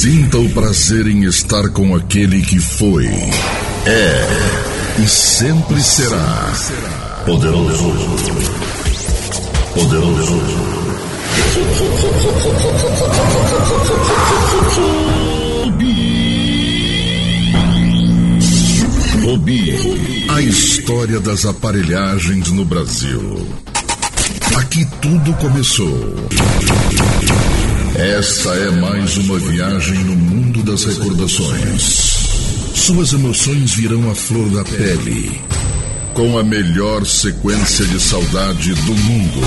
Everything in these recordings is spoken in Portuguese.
Sinta o prazer em estar com aquele que foi, é e sempre será poderoso. Poderoso. Rubi, a história das aparelhagens no Brasil. Aqui tudo começou. Esta é mais uma viagem no mundo das recordações. Suas emoções virão à flor da pele. Com a melhor sequência de saudade do mundo.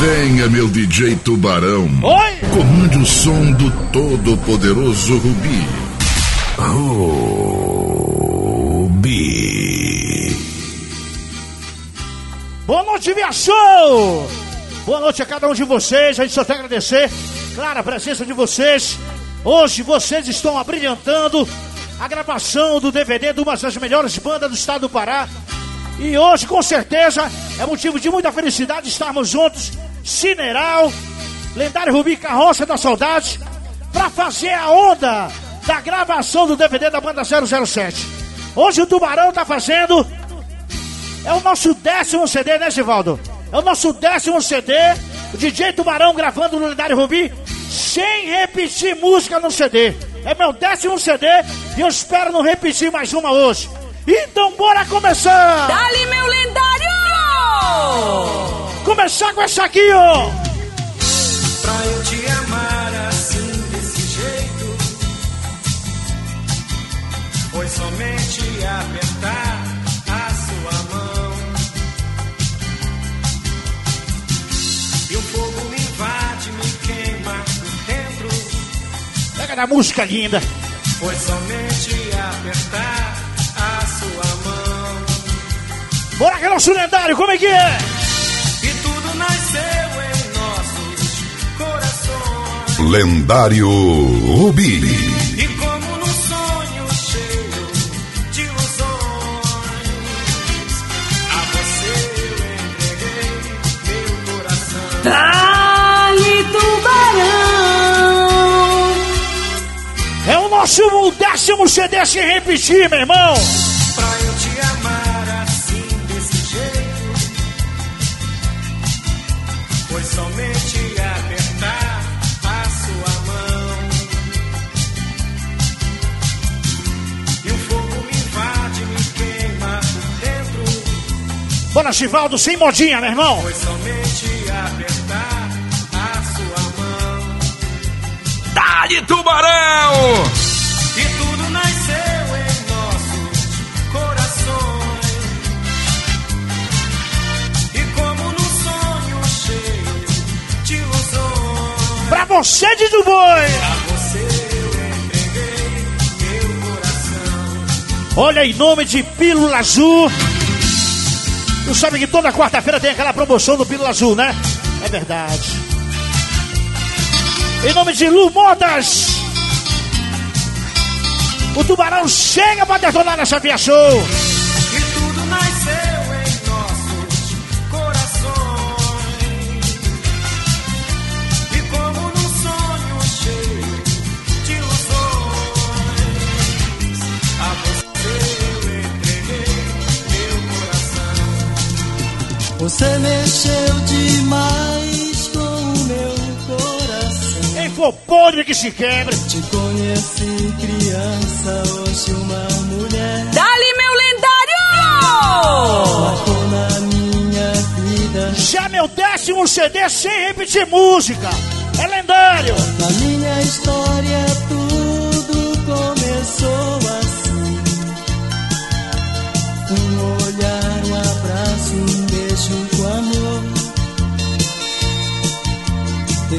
Venha, meu DJ Tubarão. Oi! Comande o som do todo-poderoso Rubi. Rubi. Noite, Via Show! Boa noite a cada um de vocês. A gente só tem a agradecer, claro, a presença de vocês. Hoje vocês estão abrilhantando a gravação do DVD de uma das melhores bandas do estado do Pará. E hoje, com certeza, é motivo de muita felicidade estarmos juntos, Cineral, lendário Rubi Carroça da Saudade, para fazer a onda da gravação do DVD da banda 007. Hoje o Tubarão tá fazendo. É o nosso décimo CD, né, Givaldo? É o nosso décimo CD. O DJ Tubarão gravando no lendário Rubi, sem repetir música no CD. É meu décimo CD e eu espero não repetir mais uma hoje. Então bora começar! Dali, meu lendário! Começar com essa aqui, ó! Pra eu te amar assim, desse jeito, foi somente apertar Da música linda. Foi somente apertar a sua mão. Bora que é nosso lendário, como é que é? E tudo nasceu em nossos corações. Lendário Rubi. O nosso décimo CD sem repetir, meu irmão. Pra eu te amar assim, desse jeito, foi somente apertar a sua mão. E o fogo me invade, me queima por dentro. Bora, Givaldo, sem modinha, meu irmão. Foi somente apertar a sua mão. Dali Tubarão! Você, Didi Boi. Olha, em nome de Pílula Azul. Tu sabe que toda quarta-feira tem aquela promoção do Pílula Azul, né? É verdade. Em nome de Lu Modas. O tubarão chega pra detonar nessa via show. Mexeu demais com o meu coração. Quem for podre que se quebre. Te conheci criança, hoje uma mulher. Dali, meu lendário! Marcou na minha vida. Já meu décimo CD sem repetir música. É lendário. Na minha história tudo começou assim. Um olhar, um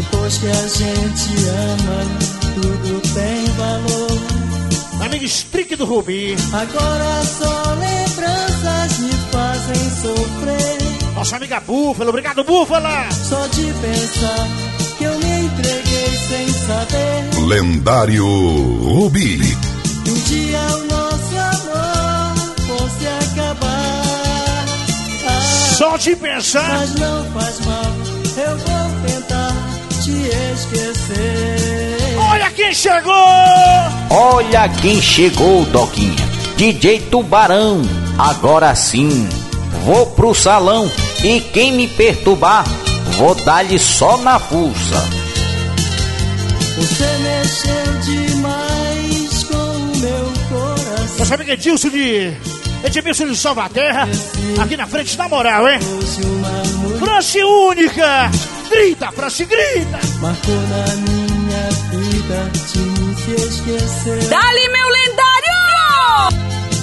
Depois que a gente ama, tudo tem valor. Amigo Strick do Rubi. Agora só lembranças me fazem sofrer. Nossa amiga Búfala. Obrigado, Búfala. Só de pensar que eu me entreguei sem saber. Lendário Rubi. Um dia o nosso amor fosse acabar. Ah, Só de pensar. mas não faz mal, eu vou tentar te esquecer. Olha quem chegou! Olha quem chegou, Doquinha. DJ Tubarão. Agora sim, vou pro salão e quem me perturbar, vou dar-lhe só na fuça. Você mexeu demais com o meu coração. Nosso amigo Edilson de. Edmilson de Salvaterra, aqui na frente, na moral, hein? France única! Grita, France, grita! marcou na minha vida, te se esquecer. Dali, meu lendário!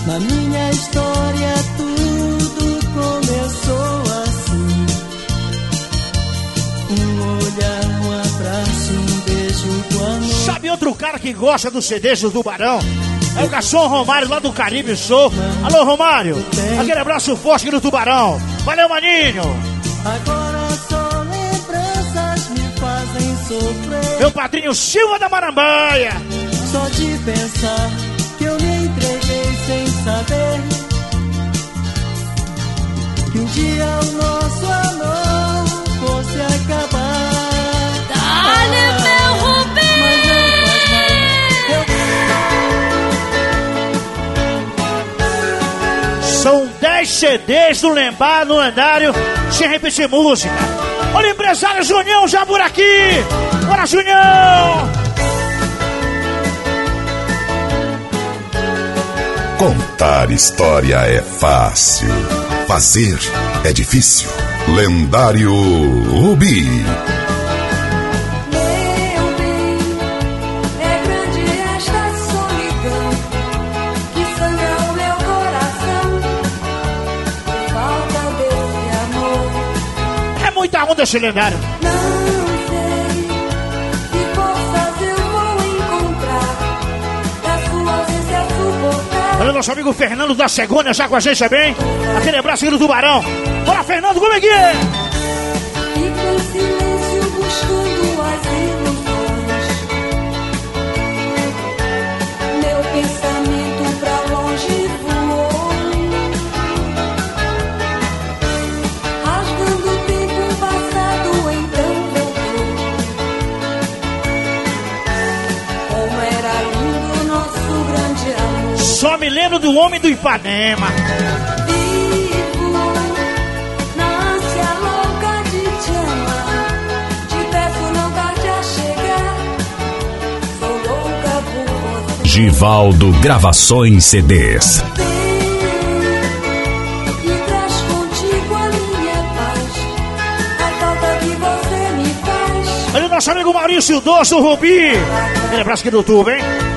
Na minha história tudo começou assim. Um olhar, um abraço, um beijo quando Sabe outro cara que gosta dos CDs do Tubarão? É o garçom Romário lá do Caribe Show. Alô, Romário! Aquele abraço forte do Tubarão. Valeu, maninho! agora sofrer. Meu padrinho Silva da Marambaia. Só de pensar que eu me entreguei sem saber que um dia o nosso amor fosse acabar. Dali, meu Rubinho! Mas não faz mal. Eu São 10 CDs do Lembrar no lendário, sem repetir música. Olha o empresário Junião já por aqui! Bora, Junião! Contar história é fácil. Fazer é difícil. Lendário Rubi. Ausência suportar. Olha o nosso amigo Fernando da Segunda já com a gente também. Aquele abraço do Tubarão. Bora, Fernando, como minha paz. A falta que você me faz. Olha o nosso amigo Maurício Doce do Rubi. Aquele abraço aqui do YouTube, hein?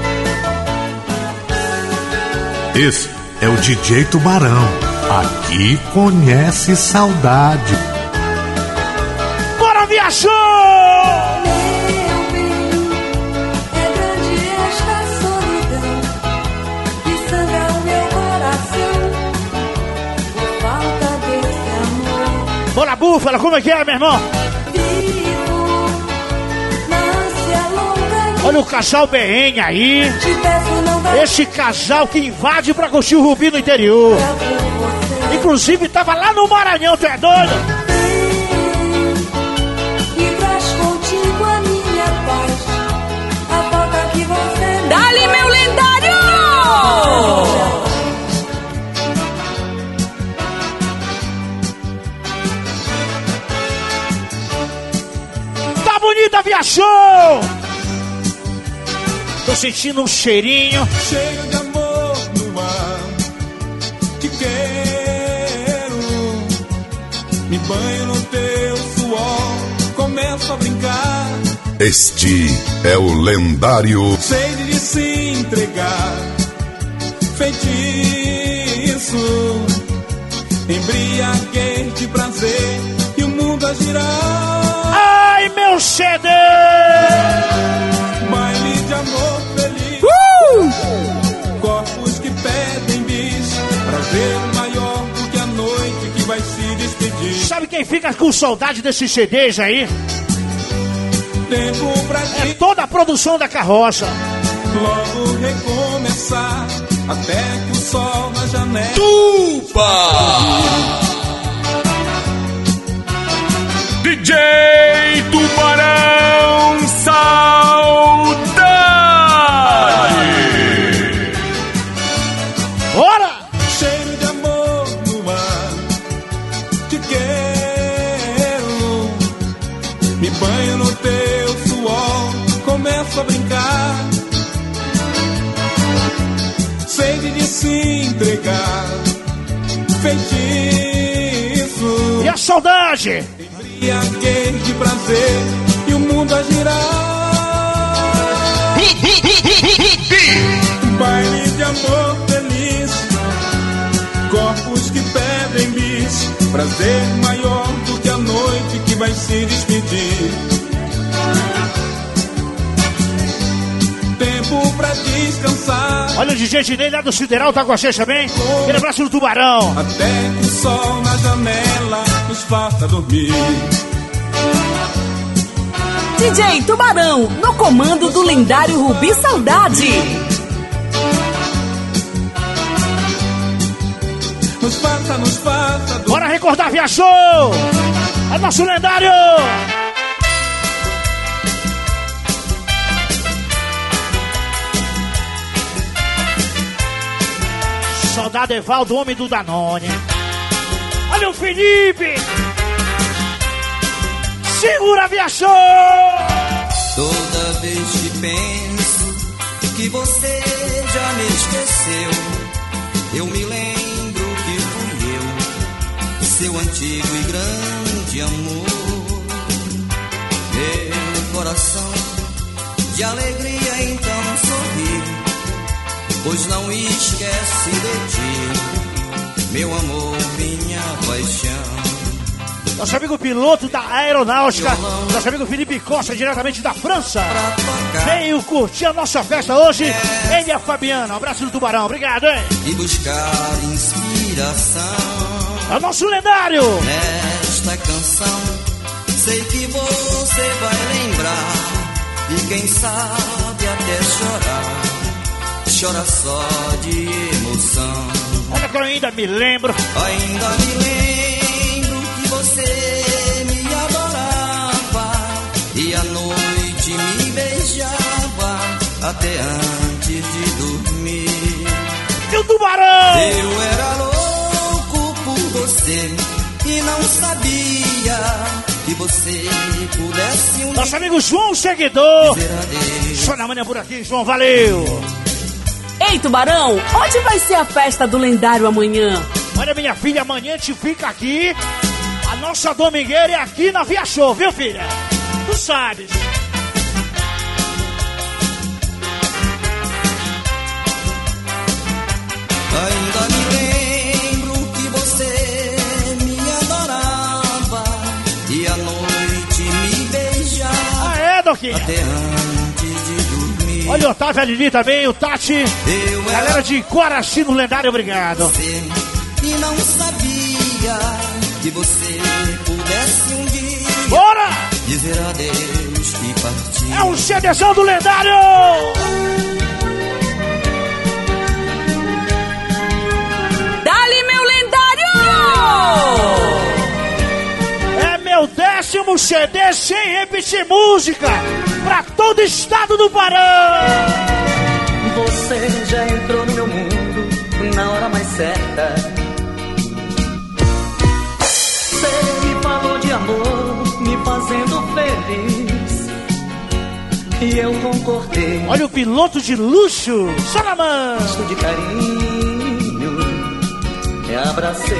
Esse é o DJ Tubarão. Aqui conhece saudade. Bora, viajou! Meu bem, é grande esta solidão que sangra o meu coração. Por falta desse amor. Bora, Búfala, como é que é, meu irmão? Olha o casal BN aí. Esse casal que invade pra curtir o Rubi no interior. Inclusive, tava lá no Maranhão, tu é doido? Dali, meu lendário! Tá bonita, viajou! Tô sentindo um cheirinho. cheio de amor no ar. Te quero, me banho no teu suor, começo a brincar, Este é o lendário sede de se entregar, feitiço, embriaguez de prazer e o mundo a girar. Ai, meu CD! Fica com saudade desses CDs aí? Tempo pra É toda a produção da carroça. logo recomeçar. Até que o sol na janela. Saudade? Embriaguei de prazer e o mundo a girar. Baile de amor feliz, corpos que pedem bis, prazer maior do que a noite que vai se despedir. Tempo pra descansar, Olha o DJ Ginei lá do Sideral, tá com a gente também. Aquele abraço do Tubarão. até que o sol na janela nos faça dormir. DJ Tubarão, no comando do lendário Rubi Saudade. Nos faça, nos faça dormir. Bora recordar, viajou! É nosso lendário! Soldado Evaldo, homem do Danone. Olha o Felipe! Segura, viajou! Toda vez que penso que você já me esqueceu, eu me lembro que fui eu, seu antigo e grande amor. Meu coração de alegria então sorri, pois não esquece de ti, meu amor, minha paixão. Nosso amigo piloto da aeronáutica, nosso amigo Felipe Costa, diretamente da França. Veio curtir a nossa festa hoje. Ele e a Fabiana. Um abraço do Tubarão. Obrigado, hein? e buscar inspiração. É o nosso lendário. Nesta canção, sei que você vai lembrar. E quem sabe até chorar. Chora só de emoção. Que eu ainda me lembro. Ainda me lembro que você me adorava. E à noite me beijava. Até antes de dormir. E o Tubarão. Eu era louco por você e não sabia que você pudesse um Nosso amigo João Seguidor. Só na manhã por aqui, João. Valeu. Ei, Tubarão, onde vai ser a festa do lendário amanhã? Olha, minha filha, amanhã a gente fica aqui. A nossa domingueira é aqui na Via Show, viu, filha? Tu sabes. Ainda me lembro que você me adorava e à noite me beijava Ah, é, Doquinha? Olha o Otávio ali também, o Tati. Galera de Coraci no lendário, obrigado. você e não sabia que você pudesse um dia Bora! dizer adeus e partir. É um CDzão do lendário! Dali, meu lendário! É meu décimo CD sem repetir música pra todo o estado do Pará. Você já entrou no meu mundo na hora mais certa. Você me falou de amor, me fazendo feliz. E eu concordei. Olha o piloto de luxo, mão. Gosto de carinho. Me abracei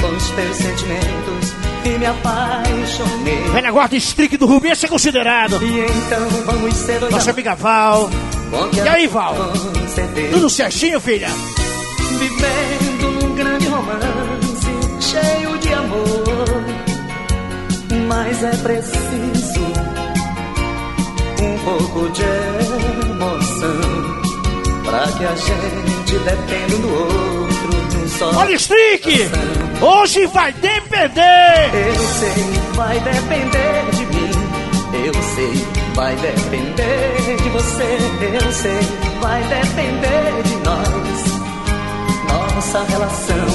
com os teus sentimentos e me apaixonei. Velha guarda streak do Rubi, esse é considerado. E então vamos ser dois Nossa amiga Val. E aí, Val? Tudo certinho, filha? Vivendo num grande romance cheio de amor. Mas é preciso um pouco de emoção pra que a gente dependa do outro. Olha o streak! Hoje vai depender! Eu sei, vai depender de mim. Eu sei, vai depender de você. Eu sei, vai depender de nós. Nossa relação.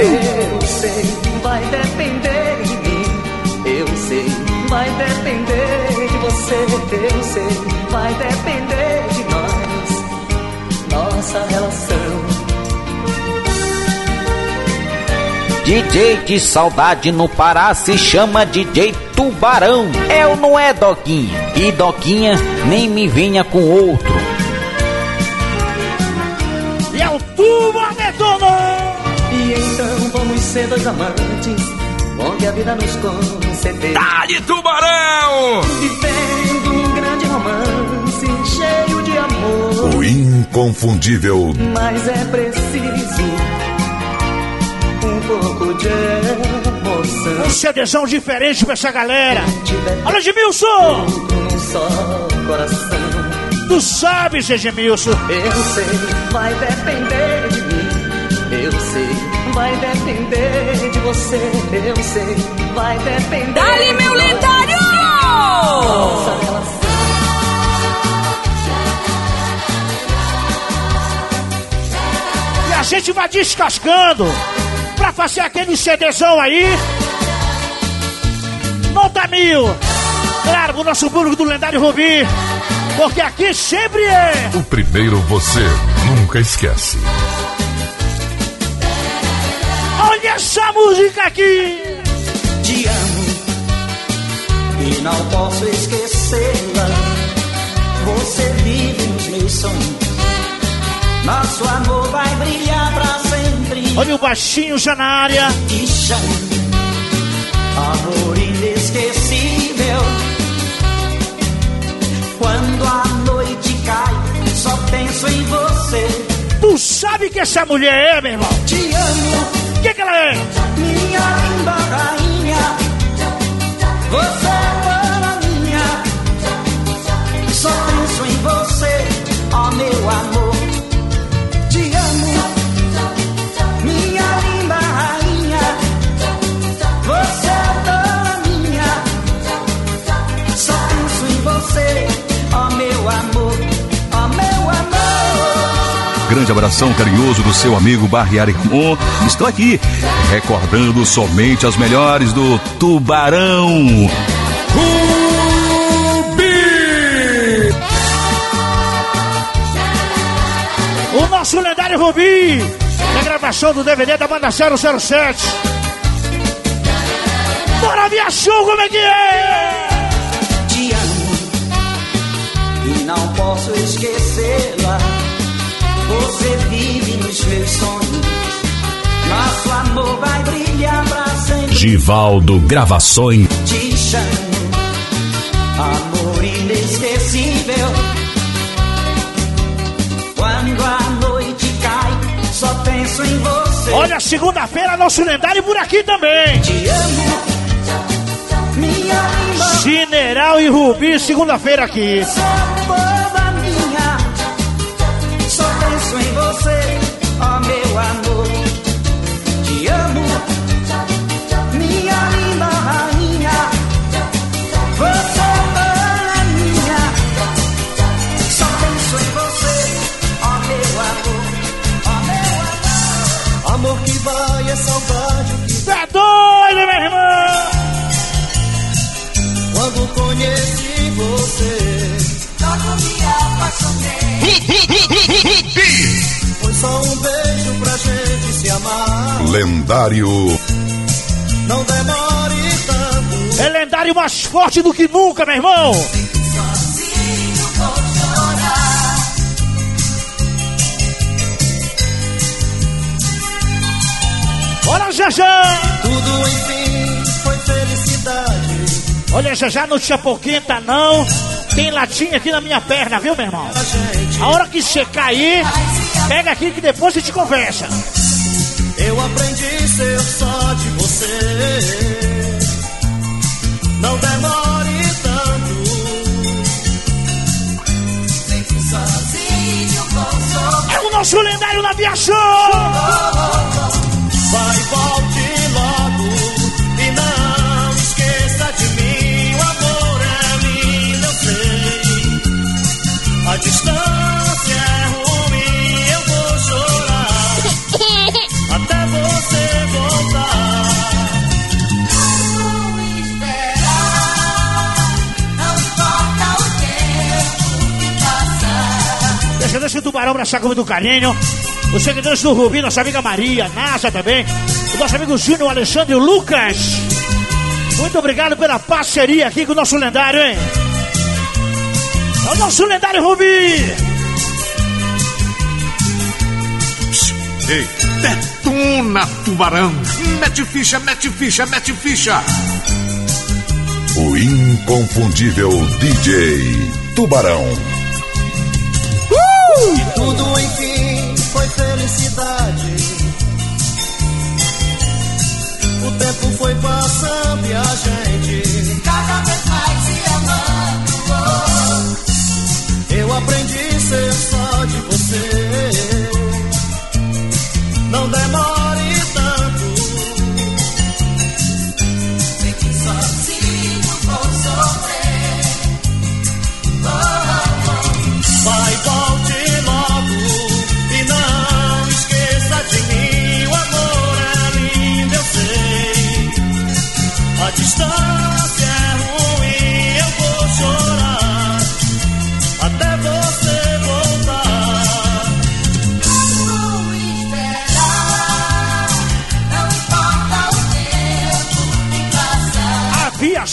Eu sei, vai depender de mim. Eu sei, vai depender de você. Eu sei, vai depender de nós. Nossa relação. DJ de saudade no Pará se chama DJ Tubarão. É ou não é, Doquinha? E Doquinha nem me venha com outro. E é o Tuba Detona! E então vamos ser dois amantes, onde a vida nos conceder. Dá-lhe tubarão! Vivendo um grande romance, cheio de amor. O inconfundível Mas é preciso pouco de emoção. Um CDzão diferente pra essa galera. Alô, Edmilson! Um só coração. Tu sabe, Edmilson. Eu sei, vai depender de mim. Eu sei, vai depender de você. Eu sei, vai depender. Dali, meu de nós. lendário! Nossa relação. E a gente vai descascando pra fazer aquele CDzão aí. Nota mil. Claro, pro nosso público do lendário Rubi. Porque aqui sempre é. O primeiro você nunca esquece. Olha essa música aqui. Te amo e não posso esquecê-la. Você vive nos meus sonhos. Nosso amor vai brilhar pra sempre. Olha o baixinho já na área. Chamo, amor inesquecível. Quando a noite cai, só penso em você. Tu sabe que essa mulher é, meu irmão? Te amo, O que, que ela é? minha linda rainha. Você é toda minha. Só penso em você, ó meu amor. Grande abração carinhoso do seu amigo Barriari Ramon. Estou aqui recordando somente as melhores do Tubarão. O nosso lendário Rubi. Na gravação do DVD da banda 007. Bora via show, como é que é? Te amo e não posso esquecê-la. Meus sonhos. Nosso amor vai brilhar pra sempre. Givaldo Gravações. Te chamo, amor inesquecível. Quando a noite cai, só penso em você. Olha, segunda-feira, nosso lendário por aqui também. Te amo, minha linda. General e Rubi, segunda-feira aqui. Lendário Não demore tanto. É lendário mais forte do que nunca, meu irmão. Sozinho vou chorar. Bora, Jajá. Tudo enfim foi felicidade. Olha, Jajá, não tinha pouquinho, tá não. Tem latinha aqui na minha perna, viu, meu irmão? A hora que você cair, pega aqui que depois a gente conversa. Eu aprendi ser só de você. Não demore tanto. Sozinho vou chorar. É o nosso lendário na aviação. Vai, volte Tubarão abraçar comigo do carinho. Os seguidores do Rubi, nossa amiga Maria, Nasa também. O nosso amigo Júnior, Alexandre e o Lucas. Muito obrigado pela parceria aqui com o nosso lendário, hein? É o nosso lendário Rubi. Ei, detona, tubarão! Mete ficha, mete ficha, mete ficha! O inconfundível DJ Tubarão. Aprendi a ser só de você. Não demore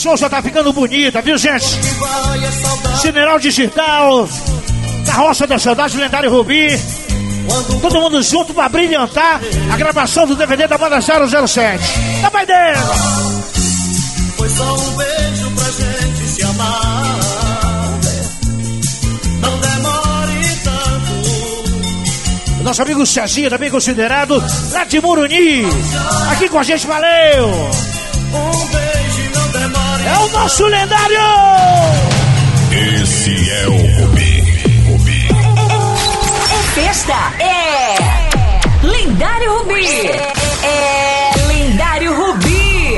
Souza tá ficando bonita, viu, gente? General Digital, Carroça da Saudade, Lendário Rubi. Todo mundo junto pra brilhantar a gravação do DVD da banda 007. Tá pai dele! Foi só um beijo pra gente se amar. Não demore tanto. Nosso amigo Cezinha, também considerado lá de Muruni. Aqui com a gente, valeu! Um beijo. É o nosso lendário! Esse é o Rubi. Rubi. É festa, é Lendário Rubi. É Lendário Rubi.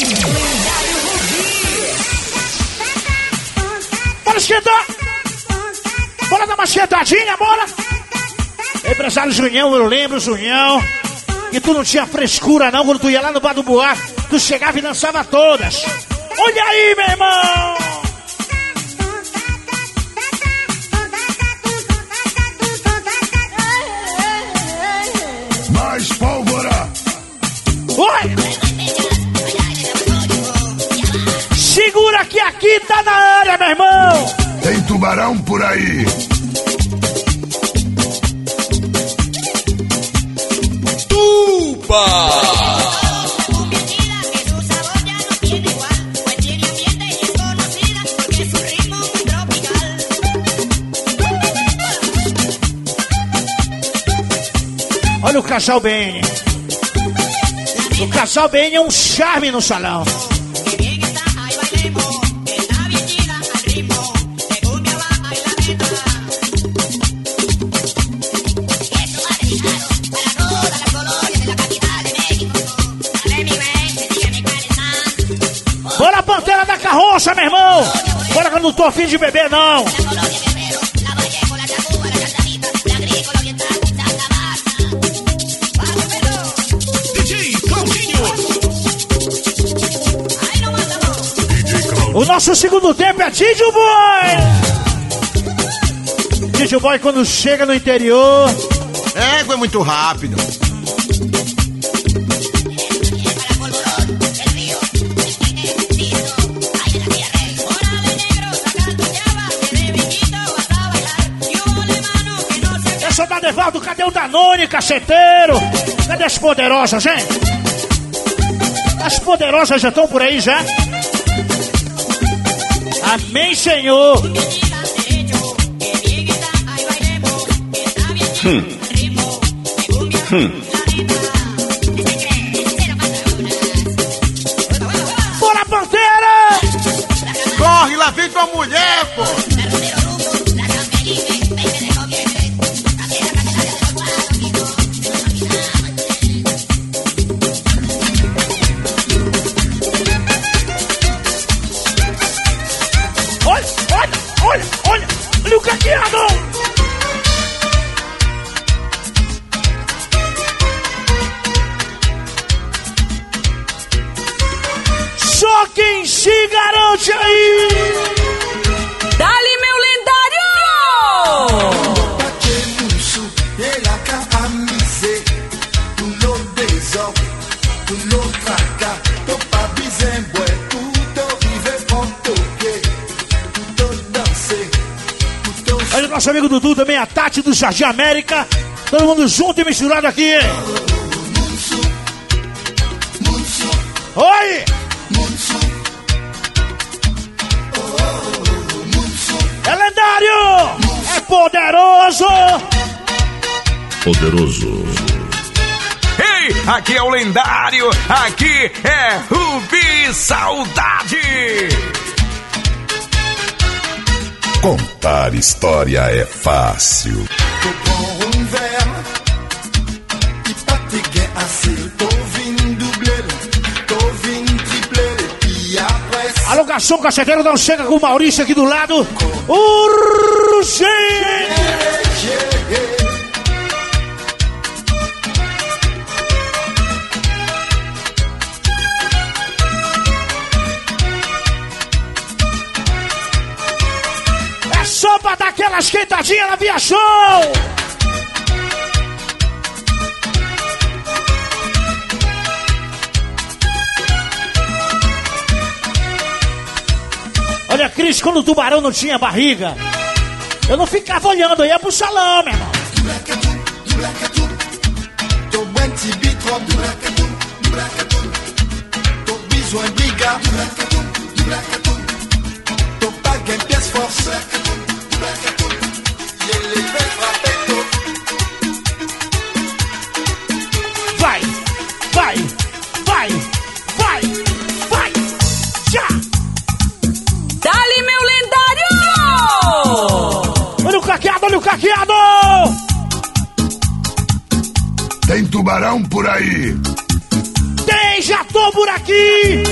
Lendário Rubi. Bora esquentar! Bora dar uma esquentadinha, bora! Empresário Junião, eu lembro, Junião, que tu não tinha frescura não quando tu ia lá no bar do Boar, tu chegava e dançava todas. Olha aí, meu irmão! Mais pólvora. Oi! Segura que aqui tá na área, meu irmão! Tem tubarão por aí. Olha o casal bem. O casal bem é um charme no salão. Bora, Pantera da Carroça, meu irmão! Bora que eu não tô afim de beber, não! O nosso segundo tempo é Tídio Boy! Tídio Boy, quando chega no interior, É, foi muito rápido. sou da Devaldo, cadê o Danone, caceteiro? Cadê as poderosas, hein? As poderosas já estão por aí já? Amém, Senhor! Bora, Do Jardim América. Todo mundo junto e misturado aqui. Oi! É lendário! É poderoso! Poderoso. Ei, aqui é o lendário, aqui é Rubi Saudade. Contar história é fácil. après ça, Alô, garçom caceteiro, não chega com o Maurício aqui do lado. Urgente! Pra dar aquela esquentadinha na Via Show! Olha, Cris, quando o tubarão não tinha barriga, eu não ficava olhando, eu ia pro salão, meu irmão. t'as besoin de briga, pièce force. Et les faits frapper, Vai, vai, vai, vai, vai, já! Dali, meu lendário! Olha o caqueado, olha o caqueado! Tem tubarão por aí. Tem, já tô por aqui!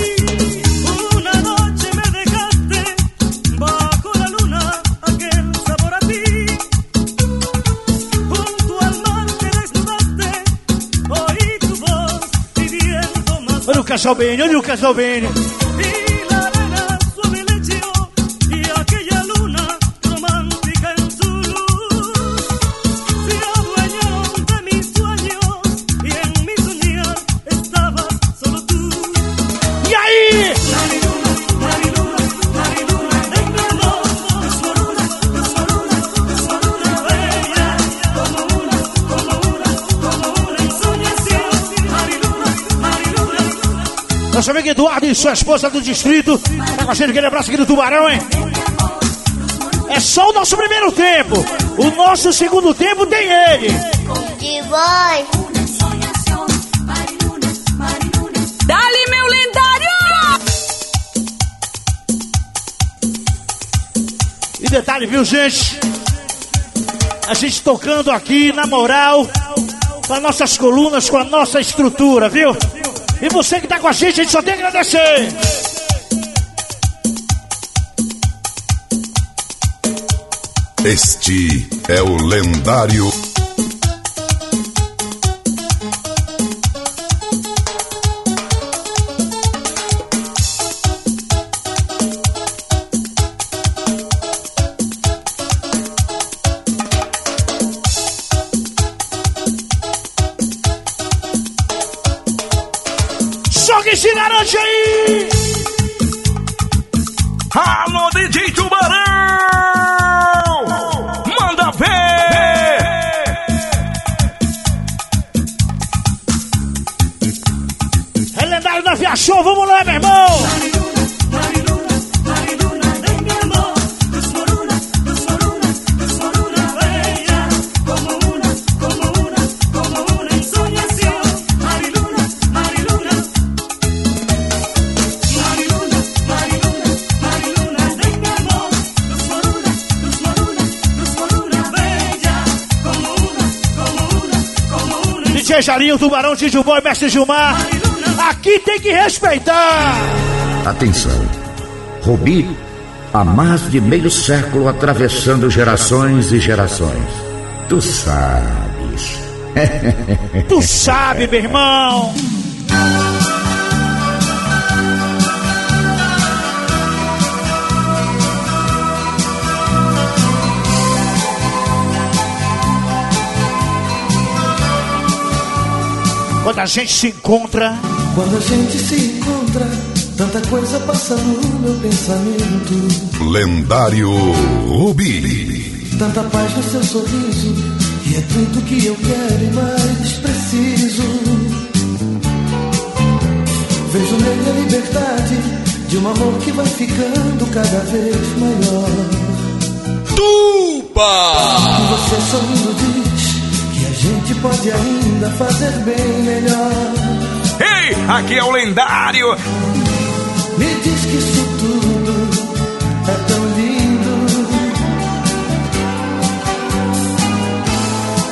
Pidiendo más. Olha o Casalbene, olha sua esposa do distrito. Tá com a gente, aquele abraço aqui do Tubarão, hein? É só o nosso primeiro tempo. O nosso segundo tempo tem ele. De voz. Dali, meu lendário! E detalhe, viu, gente? A gente tocando aqui, na moral, com as nossas colunas, com a nossa estrutura, viu? E você que tá com a gente, a gente só tem que agradecer. Este é o lendário. DJ Jarinho, Tubarão, Tiju Boy, Mestre Gilmar. Aqui tem que respeitar. Atenção. Rubi, há mais de meio século atravessando gerações e gerações. Tu sabes. Tu sabe, meu irmão. Quando a gente se encontra, Quando a gente se encontra, tanta coisa passa no meu pensamento. Lendário Rubi. Tanta paz no seu sorriso E é tudo que eu quero e mais preciso. Vejo nele a liberdade de um amor que vai ficando cada vez maior. Tupa! E você sorrindo diz gente pode ainda fazer bem melhor. Ei, aqui é o lendário. Me diz que isso tudo é tão lindo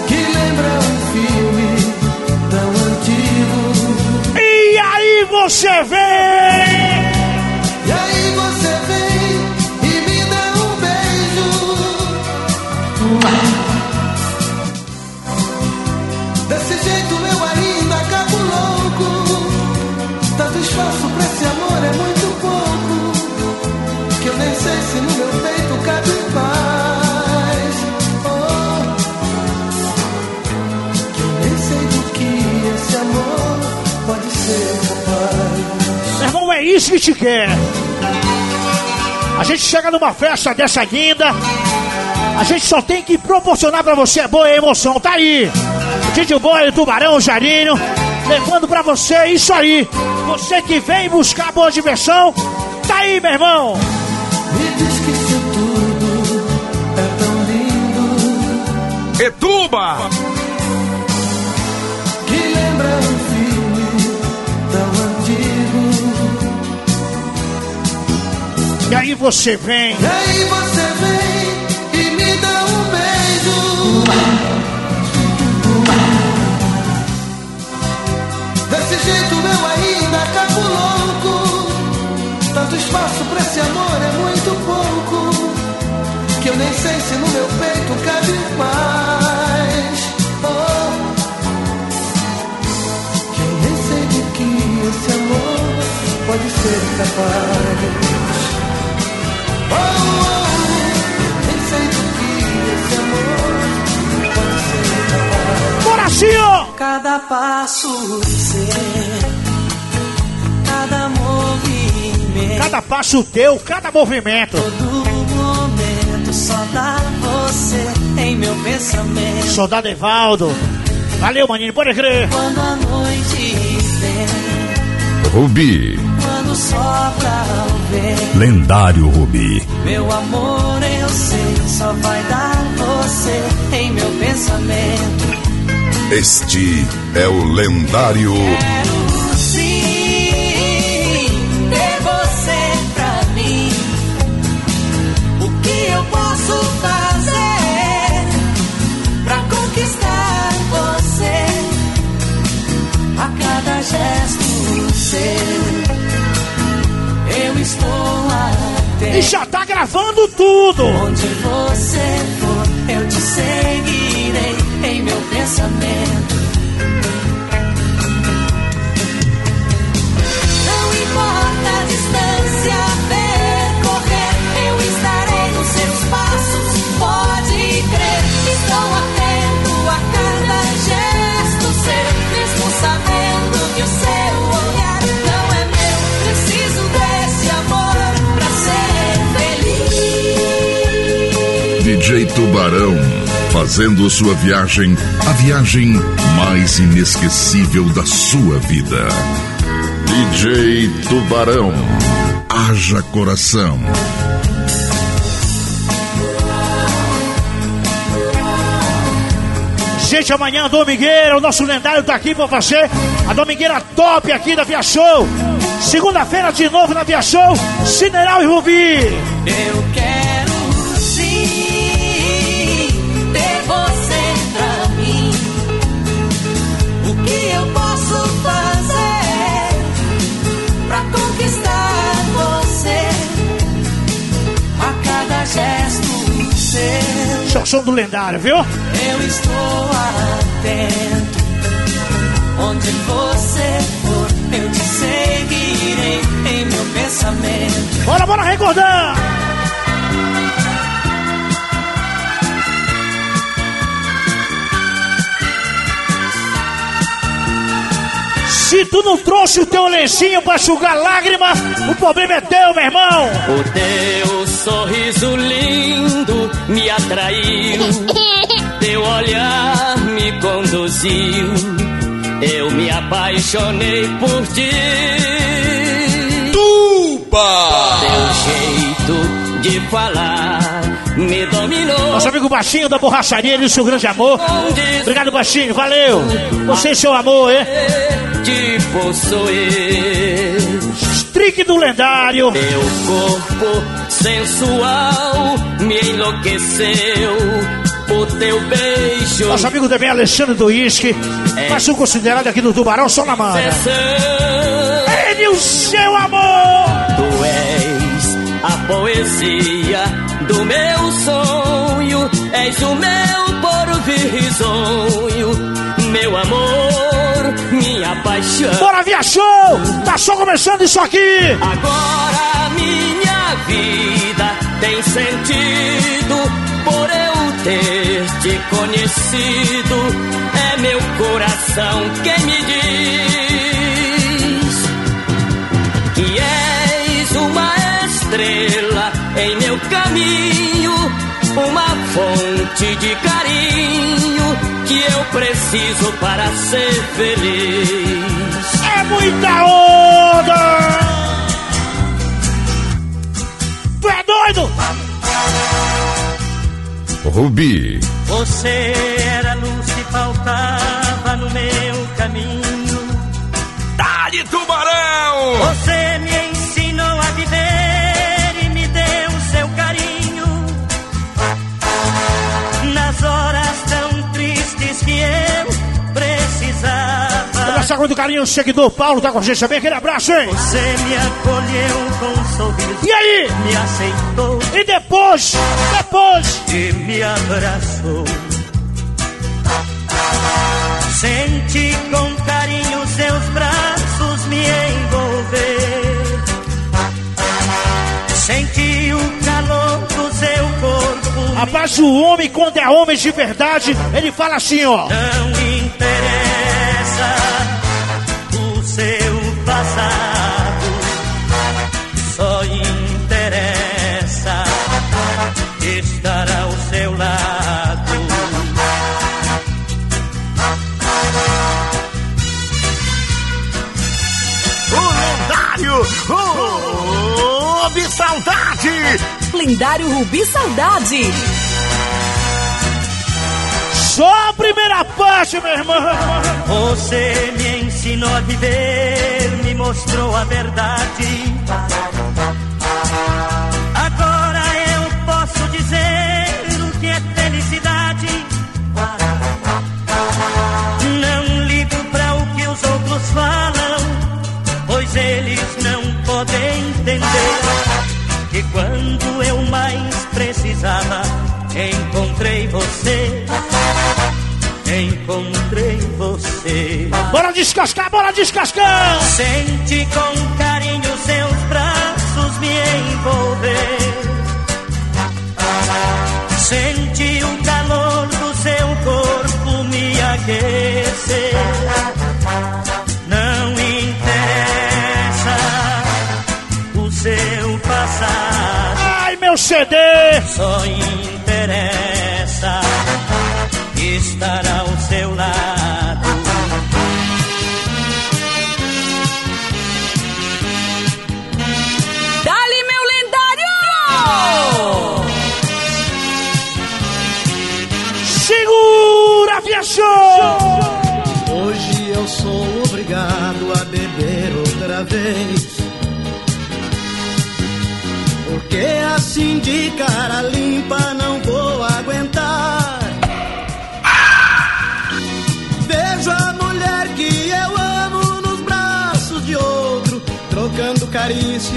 que lembra um filme tão antigo. E aí você vem! E aí você vem e me dá um beijo. Se no meu peito cabe paz. Oh. Que esse amor pode ser irmão, é isso que te quer. A gente chega numa festa dessa guinda, a gente só tem que proporcionar pra você boa emoção. Tá aí. Didi Boy, Tubarão, Jarinho, levando pra você isso aí. Você que vem buscar boa diversão, tá aí, meu irmão. Etuba! que lembra um filme tão antigo. E aí você vem. E aí você vem e me dá um beijo. Desse jeito eu ainda acabo louco. Tanto espaço pra esse amor é muito pouco. Que eu nem sei se no meu peito cabe mais. Oh. Que eu nem sei de que esse amor pode ser capaz. Oh, oh, nem sei do que esse amor pode ser capaz. Coração! Cada passo seu, cada movimento, Cada passo teu, cada movimento. todo você em meu pensamento. Soldado Evaldo. Valeu, maninho, pode crer. Quando a noite vem, Rubi, quando sopra o vento, lendário Rubi. meu amor eu sei, só vai dar você em meu pensamento. Este é o lendário Quero eu estou atento. E já tá gravando tudo. Onde você for, eu te seguirei em meu pensamento. Não importa a distância Tubarão, fazendo sua viagem, a viagem mais inesquecível da sua vida. DJ Tubarão, haja coração. Gente, amanhã a Domingueira, o nosso lendário tá aqui pra fazer a Domingueira top aqui da Via Show. Segunda-feira de novo na Via Show, Cineral e Rubi. Eu quero seu, Só som do lendário, viu? eu estou atento. Onde você for, eu te seguirei em meu pensamento. Bora, bora recordar! Se tu não trouxe o teu lencinho pra enxugar lágrima, o problema é teu, meu irmão! O teu sorriso lindo me atraiu. Teu olhar me conduziu, eu me apaixonei por ti. Tuba! Teu jeito de falar me dominou. Nosso amigo Baixinho da borracharia, ele e o seu grande amor. Obrigado, Baixinho, valeu. Você e seu amor, hein? Te possuir. Strick do lendário. Teu corpo sensual me enlouqueceu. O teu beijo. Nosso amigo também, Alexandre do Isque. Mais um considerado aqui do Tubarão, só na mão. Ele o seu amor. Tu és a poesia do meu sonho. És o meu porvir risonho. Meu amor, minha paixão. Bora via show! Tá só começando isso aqui! Agora minha vida tem sentido por eu ter te conhecido. É meu coração quem me diz que és uma estrela em meu caminho, uma fonte de carinho que eu preciso para ser feliz. É muita onda! Tu é doido? Rubi. Você era a luz que faltava no meu caminho. Dali, tubarão! Você com muito carinho o seguidor Paulo, tá com a gente também. Aquele abraço, hein? Você me acolheu com um sorriso. E aí? Me aceitou. E depois? Depois? E me abraçou. Senti com carinho seus braços me envolver. Senti o calor do seu corpo. Rapaz, o homem, quando é homem de verdade, ele fala assim, ó. Não passado, só interessa estar ao seu lado. O lendário Rubi Saudade! Lendário Rubi Saudade. Só a primeira parte, meu irmão. Você me ensinou a viver, mostrou a verdade. Agora eu posso dizer o que é felicidade. Não ligo pra o que os outros falam, pois eles não podem entender que quando eu mais precisava, encontrei você. Encontrei você. Bora descascar, bora descascar! Sente com carinho seus braços me envolver. Sente o calor do seu corpo me aquecer. Não interessa o seu passado. Ai, meu CD! Só interessa estar ao seu lado. Dali, meu lendário! Segura, via show! Hoje eu sou obrigado a beber outra vez. Porque assim de cara limpa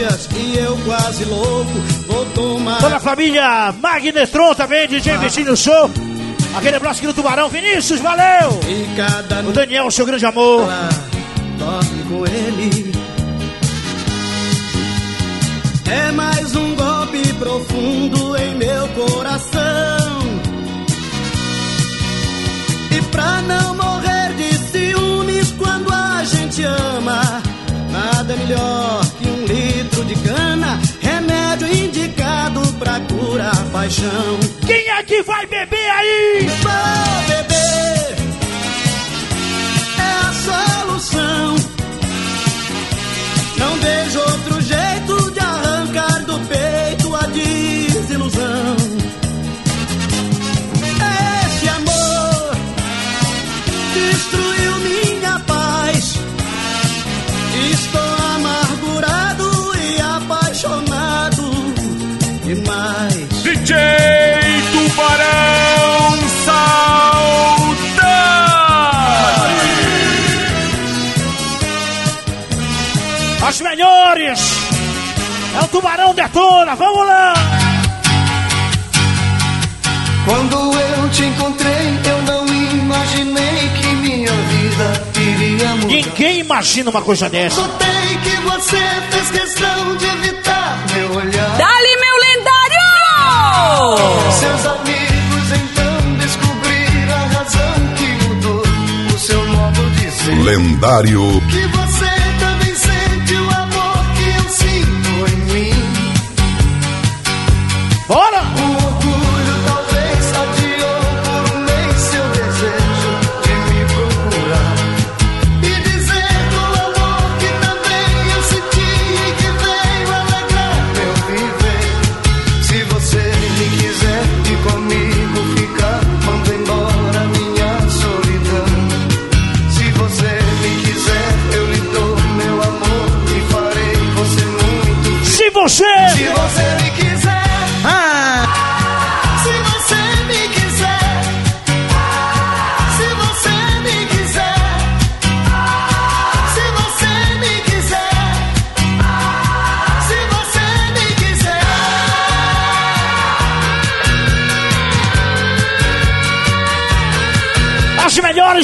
carícias e eu quase louco vou tomar. Toda a família Magnetron também, DJ Vestindo Show. Aquele abraço aqui do Tubarão. Vinícius, valeu! E cada O Daniel, seu grande amor. dorme com ele. É mais um golpe profundo em meu coração. E pra não morrer de ciúmes quando a gente ama, nada melhor de cana, remédio indicado pra pura paixão. Quem é que vai beber aí? Vou beber, é a solução. Não vejo outro melhores! É o Tubarão Detona, vamos lá! Quando eu te encontrei, eu não imaginei que minha vida iria mudar. Ninguém imagina uma coisa dessa. Notei que você fez questão de evitar meu olhar. Dali, meu lendário! Seus amigos então descobriram a razão que mudou o seu modo de ser. Lendário Que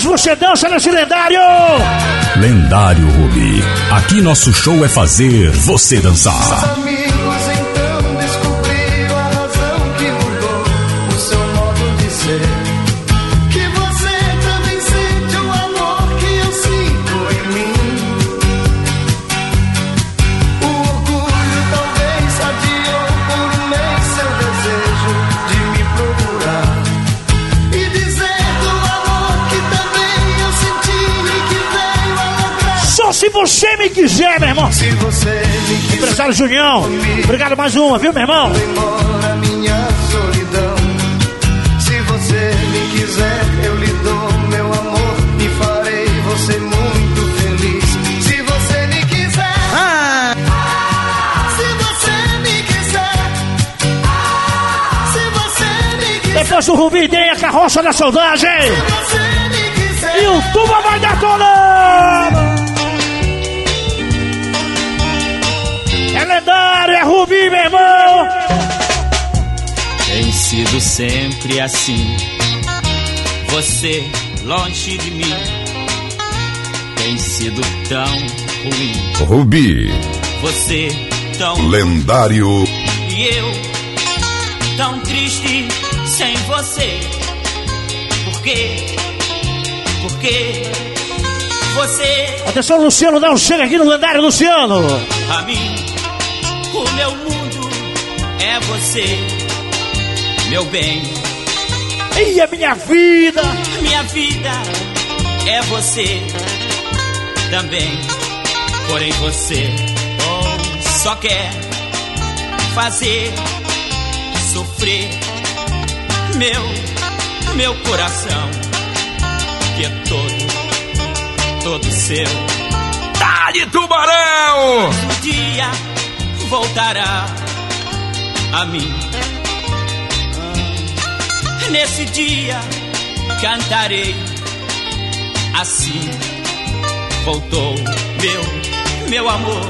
você dança nesse lendário! Lendário Rubi. Aqui nosso show é fazer você dançar. Irmão! Se você me quiser. Empresário Junião, obrigado mais uma, viu, meu irmão? embora minha solidão. Se você me quiser, eu lhe dou meu amor e farei você muito feliz. Se você me quiser, se você me quiser, se você me quiser, Depois do Rubi tem a carroça da saudade! você me quiser. E o Tuba vai detonando! É é Rubi, meu irmão! Tem sido sempre assim. Você longe de mim. Tem sido tão ruim. Rubi Você tão Lendário e eu tão triste sem você. Por quê? Porque você Atenção, Luciano, dá um chega aqui no lendário, Luciano! a mim, o meu mundo é você, meu bem. E a minha vida! Minha vida é você também. Porém você oh, só quer fazer sofrer meu, meu coração que é todo, todo seu. Tá de tubarão! Um dia voltará a mim. Nesse dia cantarei assim. Voltou meu, meu amor.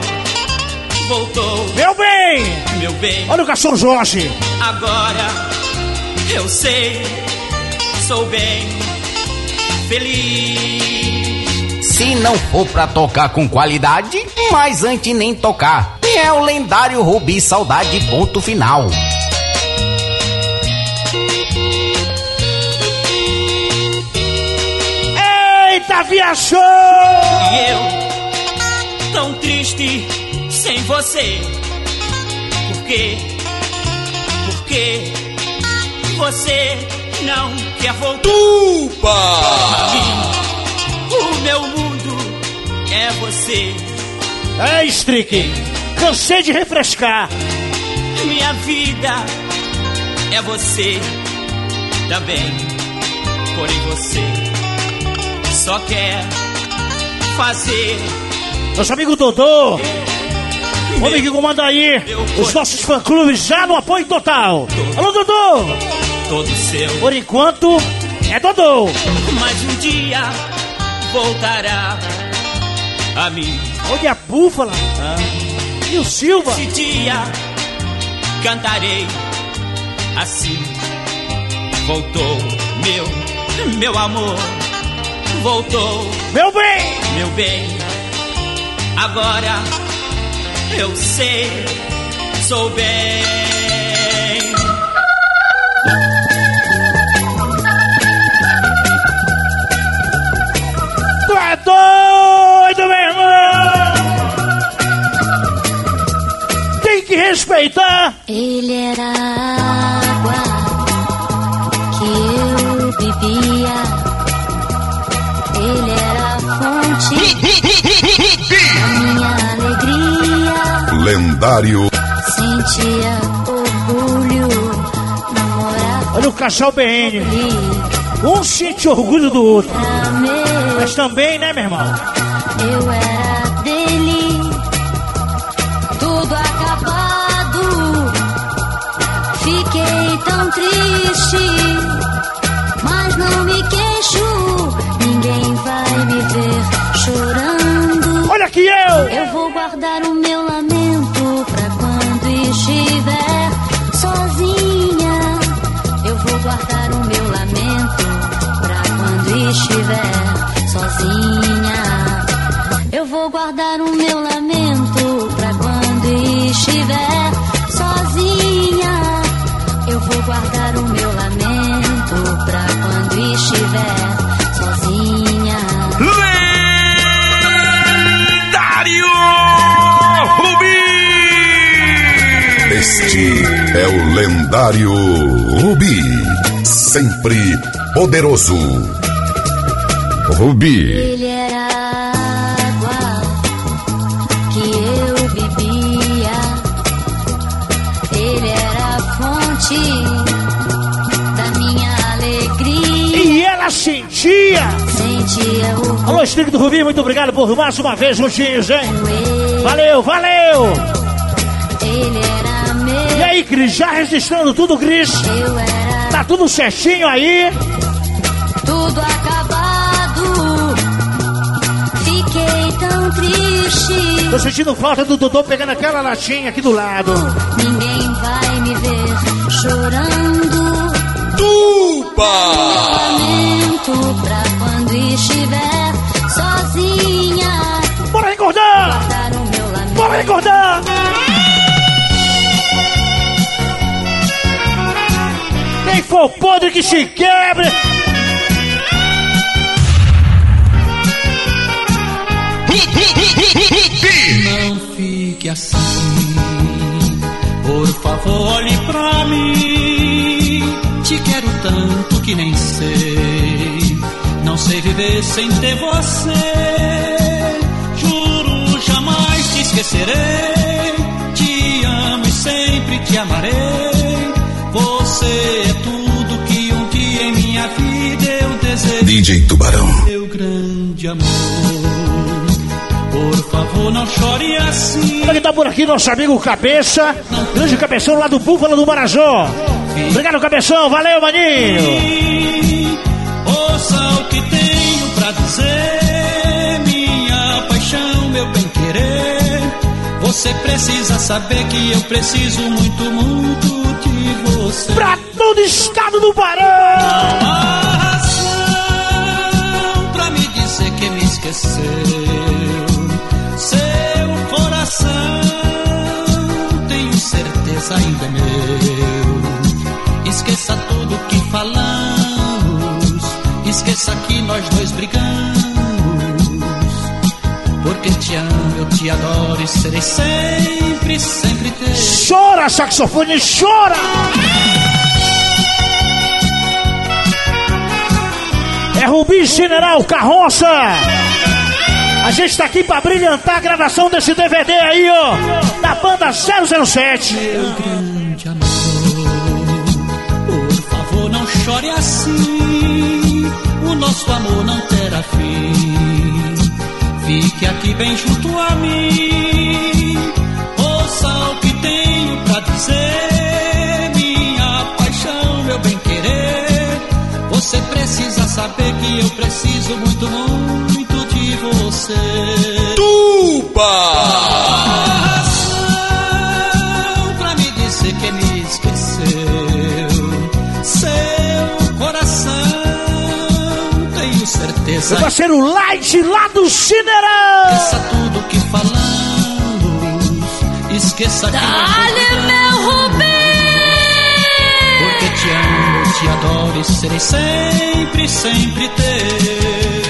Voltou. Meu bem! Meu bem. Olha o cachorro Jorge! Agora eu sei, sou bem feliz. Se não for pra tocar com qualidade, mas antes nem tocar. É o lendário Rubi Saudade, ponto final. Eita, viajou! E eu, tão triste sem você. Por quê? Por que você não quer voltar? Tupa! O meu mundo é você. É, Strick. Cansei de refrescar. Minha vida é você também. Porém você só quer fazer Nosso amigo Dodô. Homem que comanda aí os nossos fã-clubes já no apoio total. Alô, Dodô. todo seu. Por enquanto, é Dodô. Mas um dia voltará a mim. Olha a búfala. E o Silva. Esse dia cantarei assim. Voltou meu, meu amor. Voltou. Meu bem. Meu bem. Agora eu sei, sou bem. Tu é doido, respeitar. Ele era a água que eu bebia. Ele era a fonte da minha alegria. Lendário. Sentia orgulho namorar Olha o casal BN. Um sente orgulho do outro. Mas também, né, meu irmão? Eu era triste, mas não me queixo. Ninguém vai me ver chorando. Olha aqui eu! Eu vou guardar o meu é o lendário Rubi. Sempre poderoso. Rubi. Ele era a água que eu bebia. Ele era a fonte da minha alegria. E ela sentia. Sentia o Alô, Strick do Rubi, muito obrigado por mais uma vez juntinhos, hein? Valeu, valeu! Aí, Cris, já registrando tudo, Cris? Eu era Tá tudo certinho aí? tudo acabado. Fiquei tão triste. Tô sentindo falta do Dodô pegando aquela latinha aqui do lado. Ninguém vai me ver chorando. Lamento pra quando estiver sozinha. Bora recordar! Bora recordar! Quem for podre que se quebre! Não fique assim, por favor, olhe pra mim. Te quero tanto que nem sei, não sei viver sem ter você. Juro, jamais te esquecerei. Te amo e sempre te amarei. DJ Tubarão. Meu grande amor. Por favor, não chore assim. Olha que tá por aqui nosso amigo Cabeça, grande cabeção lá do Búfalo do Marajó. Obrigado, Cabeção, valeu, maninho! Ouça o que tenho pra dizer. Minha paixão, meu bem querer. Você precisa saber que eu preciso muito, muito de você. Pra todo estado do Barão! Esqueceu. Seu coração, tenho certeza ainda é meu. Esqueça tudo que falamos. Esqueça que nós dois brigamos. Porque te amo, eu te adoro e serei sempre, sempre teu. Chora, saxofone, chora! É Rubi General Carroça! A gente tá aqui pra brilhantar a gravação desse DVD aí, ó! Da banda 007! grande amor. Por favor, não chore assim. O nosso amor não terá fim. Fique aqui bem junto a mim. Ouça o que tenho pra dizer. Minha paixão, meu bem querer. Você precisa saber que eu preciso muito, muito você. Tuba! Pra me dizer que me esqueceu. Seu coração, tenho certeza. Meu parceiro Light lá do Cinerão! Esqueça tudo que falamos. Esqueça que Dale, meu Rubi! Porque te amo, te adoro e serei sempre, sempre teu.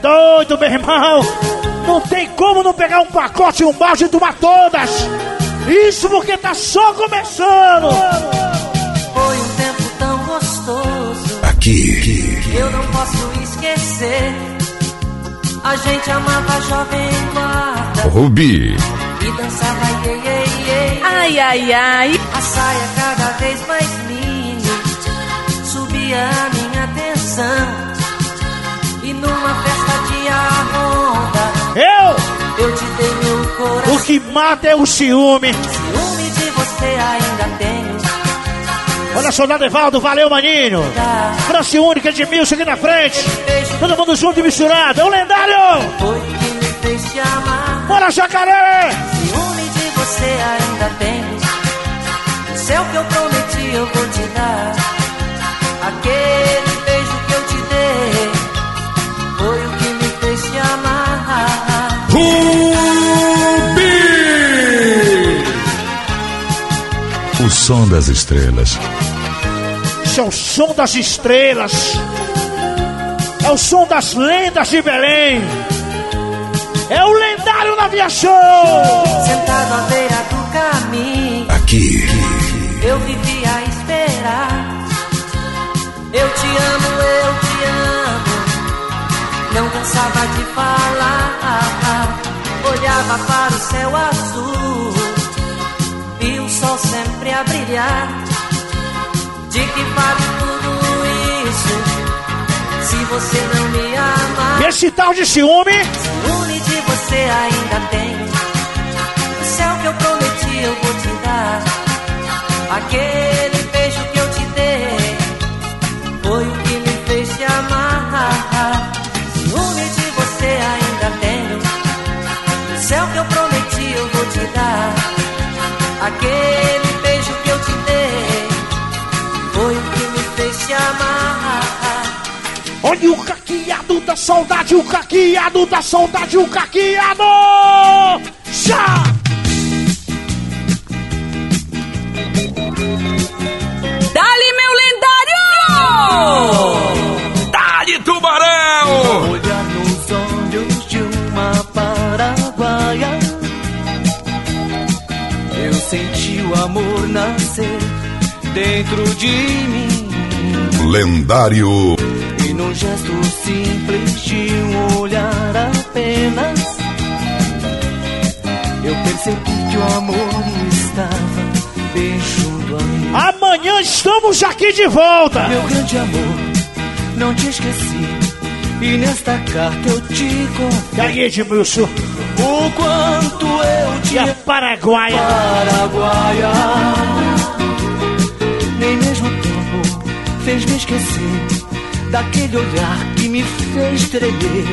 Doido, meu irmão! Não tem como não pegar um pacote e um balde e tomar todas! Isso porque tá só começando! Foi um tempo tão gostoso. Aqui. Eu não posso esquecer. A gente amava jovem guarda Rubi. e dançava iê, iê, iê. Ai, ai, ai. A saia cada vez mais mini subia a minha atenção. Numa festa de arronda Eu! eu te dei meu coração. O que mata é o ciúme! Ciúme de você ainda tenho. Olha só, Evaldo, valeu, maninho! Franci Única de Milson aqui na frente! Todo mundo junto e misturado! É o lendário! Foi que me fez te amar. Bora, jacaré! Ciúme de você ainda tenho. O céu que eu prometi eu vou te dar. Aquele som das estrelas. Isso é o som das estrelas! É o som das lendas de Belém! É o lendário na aviação! Sentado à beira do caminho, Aqui. eu vivia a esperar. Eu te amo, eu te amo. Não cansava de falar. Olhava para o céu azul sol sempre a brilhar. De que vale tudo isso se você não me amar? Esse tal de ciúme! Ciúme de você ainda tenho. O céu que eu prometi eu vou te dar. Aquele beijo que eu te dei foi o que me fez te amar. Ciúme de você ainda tenho. O céu que eu prometi eu vou te dar. Aquele Olha o caqueado da saudade, o caqueado da saudade, o caqueado! Já! Dali, meu lendário! Dali, tubarão! Olhar nos olhos de uma paraguaia Eu senti o amor nascer dentro de mim Lendário. Num gesto simples de um olhar apenas Eu percebi que o amor estava bem junto a mim Amanhã estamos aqui de volta! Meu grande amor, não te esqueci E nesta carta eu te confesso E aí, Edmilson? O quanto eu te E a Paraguaia? Paraguaia Nem mesmo o tempo fez-me esquecer Daquele olhar que me fez tremer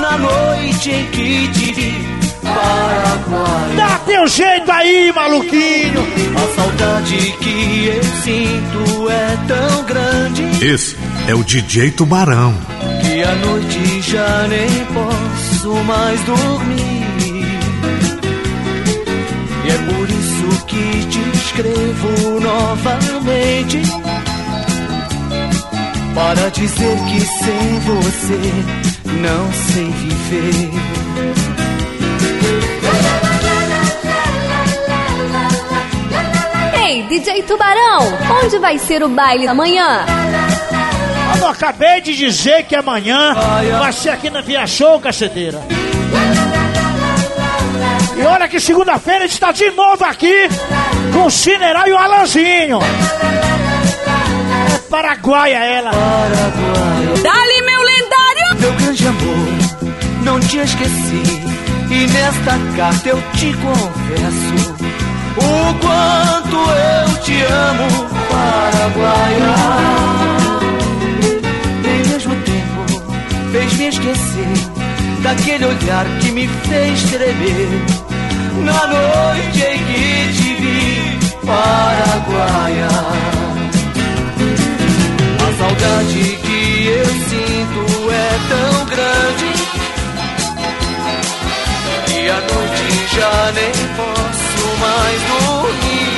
Na noite em que te vi Paraguaia Dá teu jeito aí, maluquinho! A saudade que eu sinto é tão grande Esse é o DJ Tubarão. Que à noite já nem posso mais dormir E é por isso que te escrevo novamente para dizer que sem você não sei viver. Ei, DJ Tubarão, onde vai ser o baile amanhã? Eu acabei de dizer que amanhã vai ser aqui na Via Show, caceteira. E olha que segunda-feira a gente está de novo aqui com o Cineral e o Alanzinho. Paraguaia ela. Dali, meu lendário! Meu grande amor, não te esqueci. E nesta carta eu te confesso o quanto eu te amo, Paraguaia. Ao mesmo tempo fez-me esquecer daquele olhar que me fez tremer na noite em que te vi, Paraguaia. Saudade que eu sinto é tão grande e à noite já nem posso mais dormir.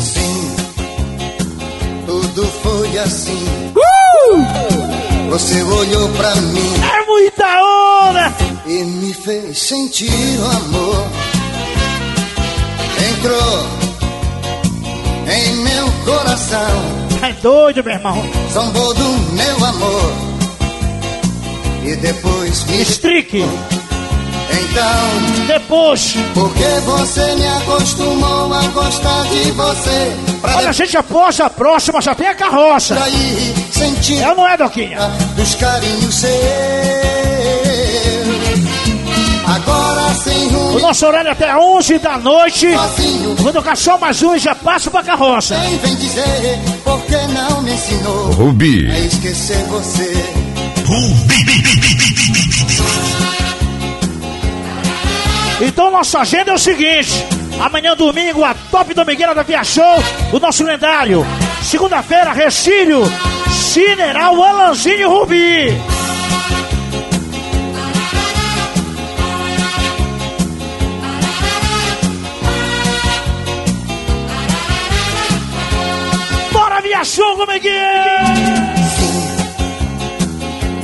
Sim, tudo foi assim. Você olhou pra mim. É muita onda! E me fez sentir o amor. Entrou em meu coração. É doido, meu irmão. Zombou do meu amor. E depois me. Strique! Então. Depois! Porque você me acostumou a gostar de você. Olha, a gente aposta a próxima, já tem a carroça. Daí, sentindo. É ou não é, Doquinha? Dos carinhos seus. O nosso horário é até 11 da noite. Vou tocar só mais um e já passo pra carroça. Quem vem dizer por que não me ensinou Rubi. a esquecer você? Então nossa agenda é o seguinte: amanhã domingo a Top Domingueira da Via Show, o nosso lendário. Segunda-feira, Recílio, Cineral, Alanzinho e Rubi. Bora Via Show, Domingueira!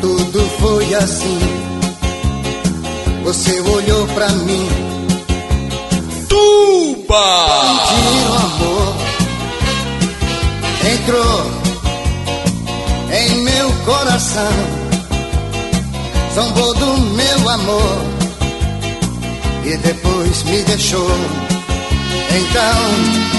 Tudo foi assim. Você olhou pra mim. Tuba! Sentiu amor. Entrou em meu coração. Zombou do meu amor. E depois me deixou. Então,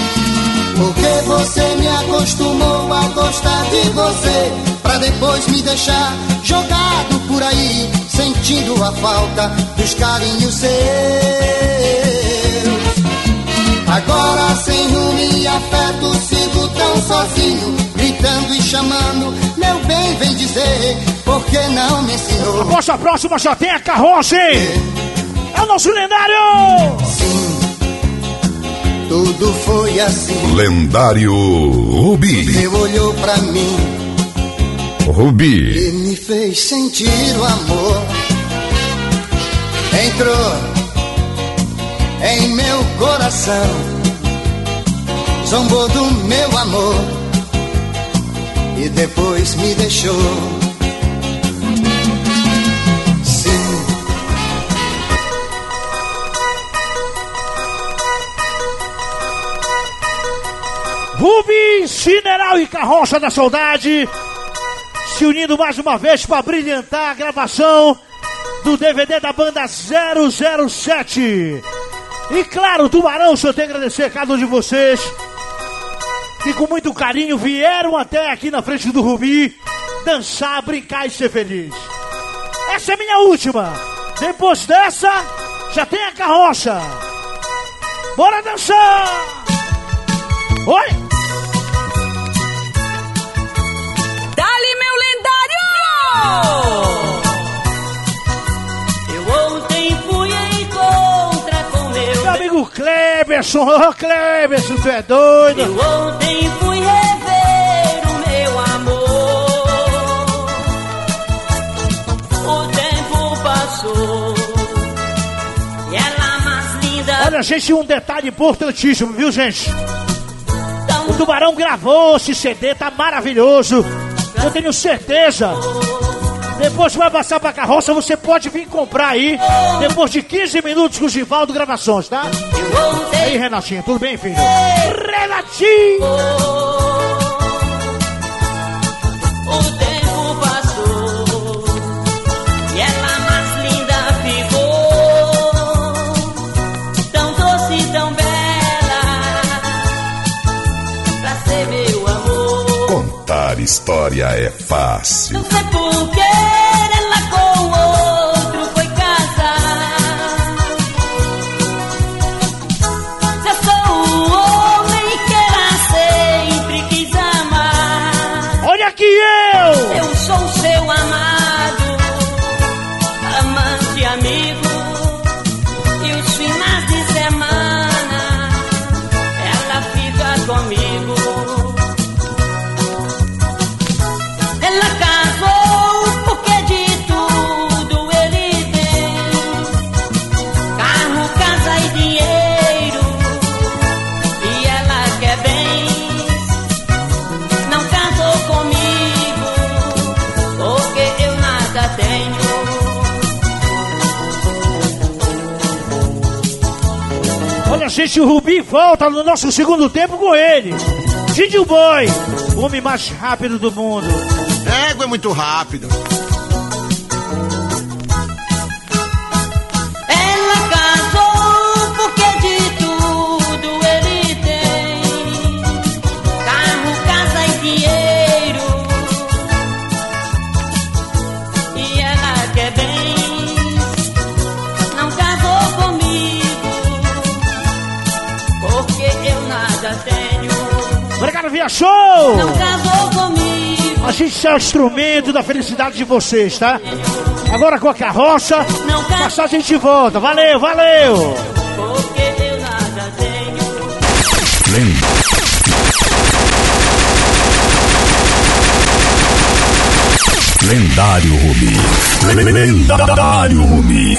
por que você me acostumou a gostar de você? Pra depois me deixar jogado por aí, sentindo a falta dos carinhos seus. Agora sem rumo e afeto, sigo tão sozinho, gritando e chamando. Meu bem, vem dizer, por que não me ensinou? A nossa próxima já tem a carroça, hein? É o nosso lendário! Sim, tudo foi assim. Lendário Rubi. Você olhou pra mim Rubi. e me fez sentir o amor. Entrou em meu coração, zombou do meu amor e depois me deixou. Rubi, Cineral e Carroça da Saudade se unindo mais uma vez para brilhantar a gravação do DVD da banda 007. E claro, Tubarão, só tenho que agradecer a cada um de vocês que com muito carinho vieram até aqui na frente do Rubi dançar, brincar e ser feliz. Essa é a minha última. Depois dessa, já tem a carroça. Bora dançar! Oi! Amigo Kleberson, ô Kleberson, tu é doido? Eu ontem fui rever o meu amor. O tempo passou. E ela mais linda. Olha, gente, um detalhe importantíssimo, viu, gente? O Tubarão gravou esse CD, tá maravilhoso. Eu tenho certeza. Depois vai passar pra carroça, você pode vir comprar aí. Depois de 15 minutos com o Givaldo Gravações, tá? E aí, Renatinho, tudo bem, filho? Renatinho! O tempo passou e ela mais linda ficou, tão doce, tão bela, pra ser meu amor. Contar história é fácil. Não sei por gente, o Rubi volta no nosso segundo tempo com ele. Didi Boy, o homem mais rápido do mundo. Égua é muito rápido. Show! Não casou comigo. A gente é o instrumento da felicidade de vocês, tá? Agora com a carroça, passar a gente volta. Valeu, valeu! Porque eu nada tenho. Lendário Rubi. Lendário Rubi.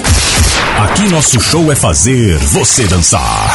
Aqui nosso show é fazer você dançar.